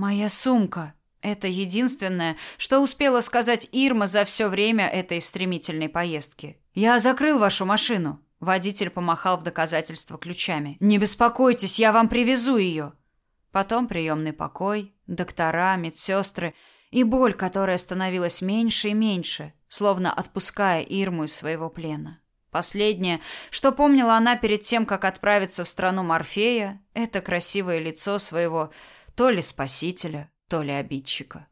«Моя сумка», это единственное, что успела сказать Ирма за все время этой стремительной поездки. «Я закрыл вашу машину». Водитель помахал в доказательство ключами. «Не беспокойтесь, я вам привезу ее». Потом приемный покой, доктора, медсестры и боль, которая становилась меньше и меньше, словно отпуская Ирму из своего плена. Последнее, что помнила она перед тем, как отправиться в страну Морфея, это красивое лицо своего то ли спасителя, то ли обидчика.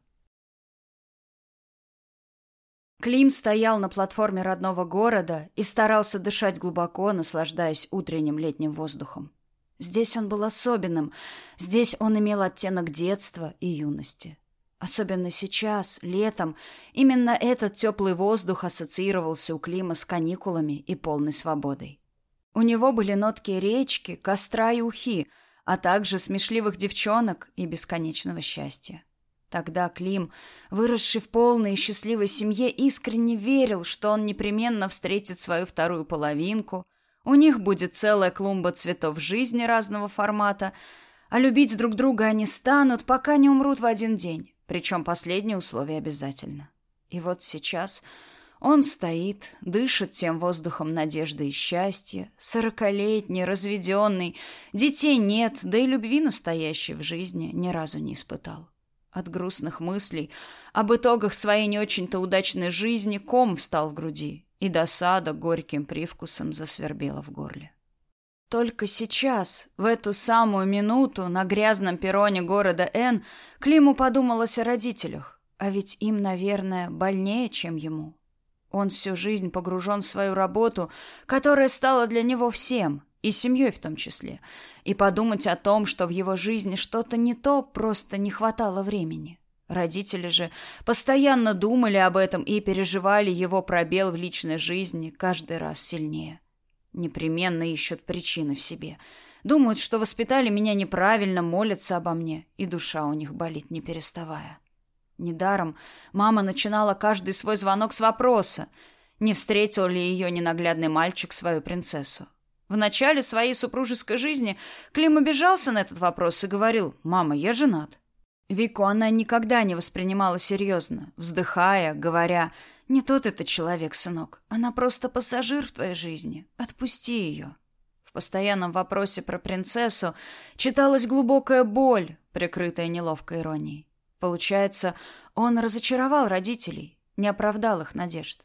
Клим стоял на платформе родного города и старался дышать глубоко, наслаждаясь утренним летним воздухом. Здесь он был особенным, здесь он имел оттенок детства и юности. Особенно сейчас, летом, именно этот теплый воздух ассоциировался у Клима с каникулами и полной свободой. У него были нотки речки, костра и ухи – а также смешливых девчонок и бесконечного счастья. Тогда Клим, выросший в полной и счастливой семье, искренне верил, что он непременно встретит свою вторую половинку, у них будет целая клумба цветов жизни разного формата, а любить друг друга они станут, пока не умрут в один день, причем последнее условие обязательно. И вот сейчас он стоит, дышит тем воздухом надежды и счастья, сорокалетний, разведенный, детей нет, да и любви настоящей в жизни ни разу не испытал. От грустных мыслей об итогах своей не очень-то удачной жизни ком встал в груди, и досада горьким привкусом засвербела в горле. Только сейчас, в эту самую минуту, на грязном перроне города Н, Климу подумалось о родителях, а ведь им, наверное, больнее, чем ему. Он всю жизнь погружен в свою работу, которая стала для него всем, и семьей в том числе. И подумать о том, что в его жизни что-то не то, просто не хватало времени. Родители же постоянно думали об этом и переживали его пробел в личной жизни каждый раз сильнее. Непременно ищут причины в себе. Думают, что воспитали меня неправильно, молятся обо мне, и душа у них болит не переставая. Недаром мама начинала каждый свой звонок с вопроса, не встретил ли ее ненаглядный мальчик свою принцессу. В начале своей супружеской жизни Клим обижался на этот вопрос и говорил «Мама, я женат». Вику она никогда не воспринимала серьезно, вздыхая, говоря «Не тот это человек, сынок. Она просто пассажир в твоей жизни. Отпусти ее». В постоянном вопросе про принцессу читалась глубокая боль, прикрытая неловкой иронией. Получается, он разочаровал родителей, не оправдал их надежд.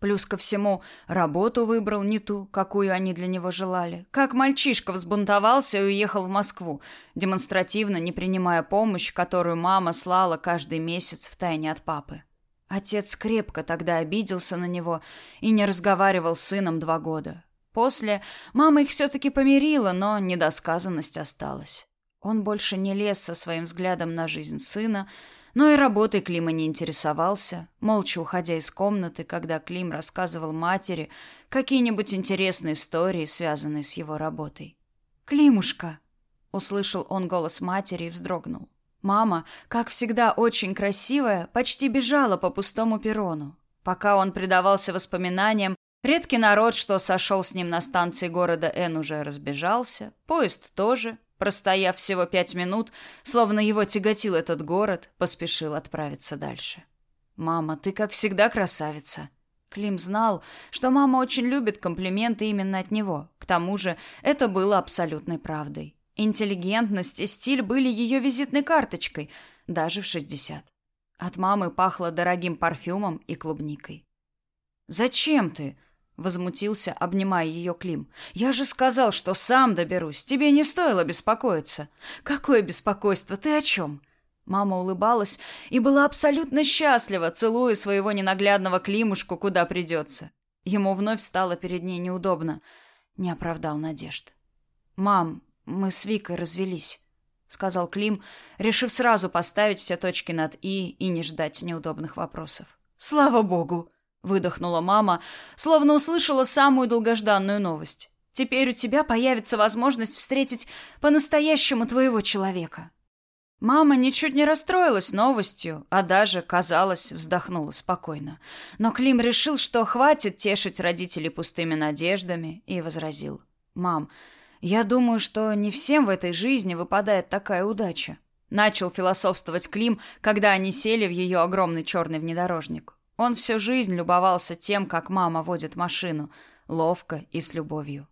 Плюс ко всему, работу выбрал не ту, какую они для него желали. Как мальчишка взбунтовался и уехал в Москву, демонстративно не принимая помощь, которую мама слала каждый месяц в тайне от папы. Отец крепко тогда обиделся на него и не разговаривал с сыном два года. После мама их все-таки помирила, но недосказанность осталась. Он больше не лез со своим взглядом на жизнь сына, но и работой Клима не интересовался, молча уходя из комнаты, когда Клим рассказывал матери какие-нибудь интересные истории, связанные с его работой. «Климушка!» — услышал он голос матери и вздрогнул. Мама, как всегда очень красивая, почти бежала по пустому перрону. Пока он предавался воспоминаниям, редкий народ, что сошел с ним на станции города Н, уже разбежался, поезд тоже, Простояв всего пять минут, словно его тяготил этот город, поспешил отправиться дальше. «Мама, ты, как всегда, красавица!» Клим знал, что мама очень любит комплименты именно от него. К тому же это было абсолютной правдой. Интеллигентность и стиль были ее визитной карточкой, даже в шестьдесят. От мамы пахло дорогим парфюмом и клубникой. «Зачем ты?» Возмутился, обнимая ее Клим. «Я же сказал, что сам доберусь. Тебе не стоило беспокоиться». «Какое беспокойство? Ты о чем?» Мама улыбалась и была абсолютно счастлива, целуя своего ненаглядного Климушку, куда придется. Ему вновь стало перед ней неудобно. Не оправдал надежд. «Мам, мы с Викой развелись», — сказал Клим, решив сразу поставить все точки над «и» и не ждать неудобных вопросов. «Слава богу!» Выдохнула мама, словно услышала самую долгожданную новость. Теперь у тебя появится возможность встретить по-настоящему твоего человека. Мама ничуть не расстроилась новостью, а даже, казалось, вздохнула спокойно. Но Клим решил, что хватит тешить родителей пустыми надеждами, и возразил. «Мам, я думаю, что не всем в этой жизни выпадает такая удача». Начал философствовать Клим, когда они сели в ее огромный черный внедорожник. Он всю жизнь любовался тем, как мама водит машину, ловко и с любовью.